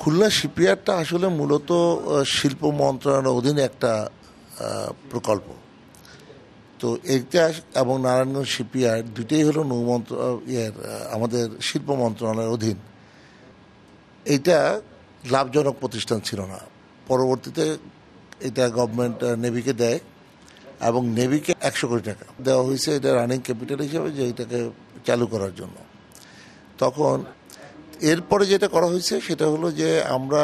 খুলনা। শিপইয়ার্ডটা আসলে মূলত শিল্প মন্ত্রণালয়ের অধীনে একটা প্রকল্প। তো এইটা এবং নারায়ণগঞ্জ শিপইয়ার্ড দুটোই হলো নৌ মন্ত্র ইয়ের আমাদের শিল্প মন্ত্রণালয়ের অধীন। এইটা লাভজনক প্রতিষ্ঠান ছিল না। পরবর্তীতে এটা গভর্নমেন্ট নেভিকে দেয় এবং নেভিকে একশো কোটি টাকা দেওয়া হয়েছে। এটা রানিং ক্যাপিটাল হিসেবে যে এটাকে চালু করার জন্য। তখন এরপরে যেটা করা হয়েছে সেটা হলো যে আমরা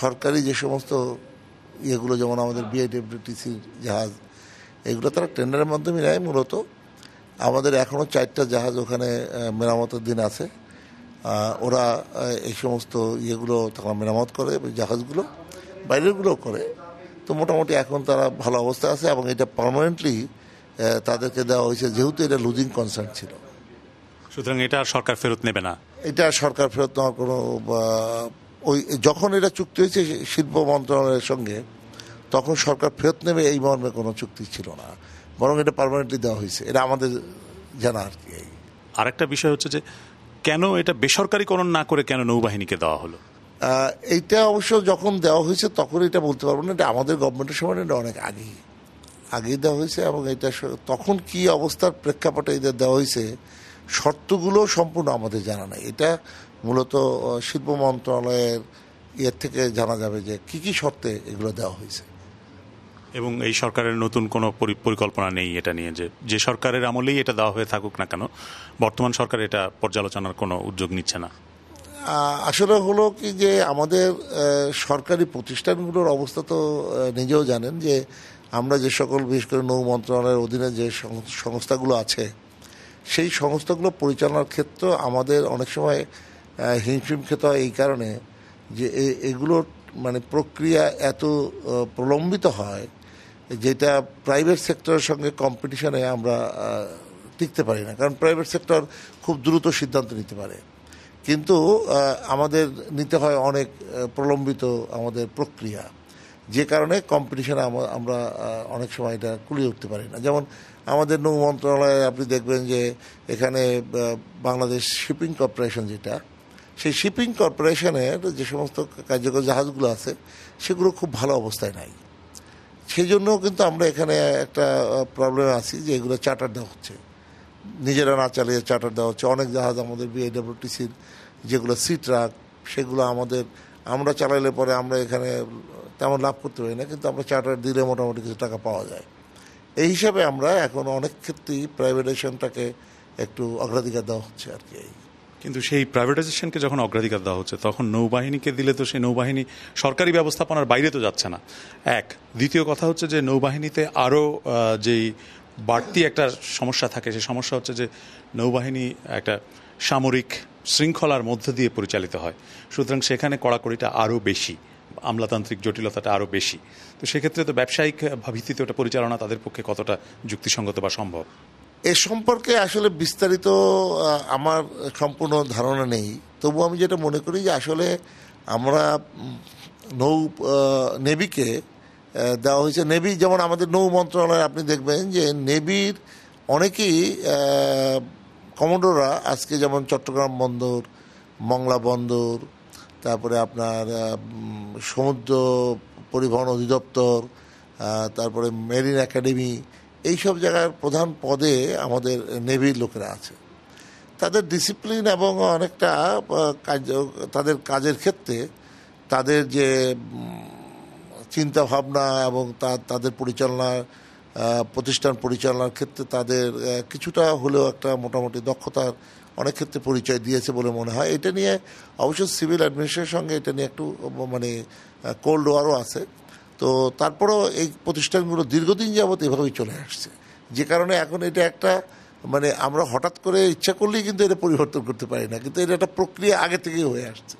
সরকারি যে সমস্ত ইয়েগুলো, যেমন আমাদের বিআইডব্লিউটিসি জাহাজ, এগুলো তারা টেন্ডারের মাধ্যমে নেয় মূলত। আমাদের এখনও চারটা জাহাজ ওখানে মেরামতের দিন আছে। ওরা এই সমস্ত ইয়েগুলো তারা মেরামত করে জাহাজগুলো বাইরেরগুলো করে। তো মোটামুটি এখন তারা ভালো অবস্থায় আছে এবং এটা পার্মানেন্টলি তাদেরকে দেওয়া হয়েছে, যেহেতু এটা লুজিং কনসার্ন ছিল। সুতরাং এটা আর সরকার ফেরত নেবে না। এটা সরকার ফেরত নেওয়ার কোনো ওই যখন এটা চুক্তি হয়েছে শিল্প মন্ত্রণালয়ের সঙ্গে তখন সরকার ফেরত নেবে এই মর্মে কোনো চুক্তি ছিল না। বরং এটা পারমানেন্টলি দেওয়া হয়েছে। এটা আমাদের জানা আর কি আরেকটা বিষয় হচ্ছে যে কেন এটা বেসরকারীকরণ না করে কেন নৌবাহিনীকে দেওয়া হলো? এইটা অবশ্য যখন দেওয়া হয়েছে তখন এটা বলতে পারব না। এটা আমাদের গভর্নমেন্টের সময় এটা অনেক আগেই। আগেই দেওয়া হয়েছে এবং এটা তখন কি অবস্থার প্রেক্ষাপটে এটা দেওয়া হয়েছে শর্তগুলো সম্পূর্ণ আমাদের জানা নাই। এটা মূলত শিল্প মন্ত্রণালয়ের ইয়ের থেকে জানা যাবে যে কি কি শর্তে এগুলো দেওয়া হয়েছে। এবং এই সরকারের নতুন কোনো পরি- পরিকল্পনা নেই এটা নিয়ে যে যে সরকারের আমলেই এটা দেওয়া হয়ে থাকুক না কেন বর্তমান সরকার এটা পর্যালোচনার কোনো উদ্যোগ নিচ্ছে না। আসলে হলো কি যে আমাদের সরকারি প্রতিষ্ঠানগুলোর অবস্থা তো নিজেও জানেন যে আমরা যে সকল বিশেষ করে নৌ মন্ত্রণালয়ের অধীনে যে সংস্থাগুলো আছে সেই সংস্থাগুলো পরিচালনার ক্ষেত্রে আমাদের অনেক সময় হিমশিম খেতে হয় এই কারণে যে এগুলোর মানে প্রক্রিয়া এত প্রলম্বিত হয় যেটা প্রাইভেট সেক্টরের সঙ্গে কম্পিটিশনে আমরা টিকতে পারি না। কারণ প্রাইভেট সেক্টর খুব দ্রুত সিদ্ধান্ত নিতে পারে। কিন্তু আমাদের নিতে হয় অনেক প্রলম্বিত আমাদের প্রক্রিয়া। যে কারণে কম্পিটিশনে আমরা অনেক সময় এটা কুলিয়ে উঠতে পারি না। যেমন আমাদের নৌ মন্ত্রণালয়ে আপনি দেখবেন যে এখানে বাংলাদেশ শিপিং কর্পোরেশন যেটা, সেই শিপিং কর্পোরেশনের যে সমস্ত কার্যকর জাহাজগুলো আছে, সেগুলো খুব ভালো অবস্থায় নাই। সেই জন্য কিন্তু আমরা এখানে একটা প্রবলেম আছি যে এগুলো চার্টার দেওয়া হচ্ছে। নিজেরা না চালিয়ে চার্টার দেওয়া হচ্ছে। অনেক জাহাজ আমাদের বিআইডব্লিউটিসির যেগুলো সি ট্রাক সেগুলো আমাদের, আমরা চালাইলে পরে আমরা এখানে তেমন লাভ করতে পারি না, কিন্তু আমরা চার্টার দিলে মোটামুটি কিছু টাকা পাওয়া যায়। এই হিসাবে আমরা এখন অনেক ক্ষেত্রেই প্রাইভেটাইজেশনটাকে একটু অগ্রাধিকার দেওয়া হচ্ছে আর কি কিন্তু সেই প্রাইভেটাইজেশনকে যখন অগ্রাধিকার দেওয়া হচ্ছে, তখন নৌবাহিনীকে দিলে তো সেই নৌবাহিনী সরকারি ব্যবস্থাপনার বাইরে তো যাচ্ছে না। এক, দ্বিতীয় কথা হচ্ছে যে নৌবাহিনীতে আরও যেই বাড়তি একটা সমস্যা থাকে, সেই সমস্যা হচ্ছে যে নৌবাহিনী একটা সামরিক শৃঙ্খলার মধ্য দিয়ে পরিচালিত হয়। সুতরাং সেখানে কড়াকড়িটা আরও বেশি। আমলাতান্ত্রিক জটিলতাটা আরও বেশি। তো সেক্ষেত্রে তো ব্যবসায়িক ভিত্তিতে ওটা পরিচালনা তাদের পক্ষে কতটা যুক্তিসঙ্গত বা সম্ভব? এ সম্পর্কে আসলে বিস্তারিত আমার সম্পূর্ণ ধারণা নেই। তবু আমি যেটা মনে করি যে আসলে আমরা নৌ নেভিকে দেওয়া হয়েছে। নেভি যেমন আমাদের নৌ মন্ত্রণালয়ে, আপনি দেখবেন যে নেভির অনেকেই কমোডোররা আজকে যেমন চট্টগ্রাম বন্দর, মংলা বন্দর তারপরে আপনার সমুদ্র পরিবহন অধিদপ্তর তারপরে মেরিন একাডেমি, এইসব জায়গার প্রধান পদে আমাদের নেভির লোকেরা আছে। তাদের ডিসিপ্লিন এবং অনেকটা কার্য তাদের কাজের ক্ষেত্রে তাদের যে চিন্তা ভাবনা এবং তাদের পরিচালনার প্রতিষ্ঠান পরিচালনার ক্ষেত্রে তাদের কিছুটা হলেও একটা মোটামুটি দক্ষতার অনেক ক্ষেত্রে পরিচয় দিয়েছে বলে মনে হয়। এটা নিয়ে অবশ্য সিভিল অ্যাডমিনিস্ট্রেশনের সঙ্গে এটা নিয়ে একটু মানে কোল্ড ওয়ারও আছে। তো তারপরেও এই প্রতিষ্ঠানগুলো দীর্ঘদিন যাবৎ এভাবেই চলে আসছে। যে কারণে এখন এটা একটা মানে আমরা হঠাৎ করে ইচ্ছা করলেই কিন্তু এটা পরিবর্তন করতে পারি না। কিন্তু এটা একটা প্রক্রিয়া আগে থেকেই হয়ে আসছে।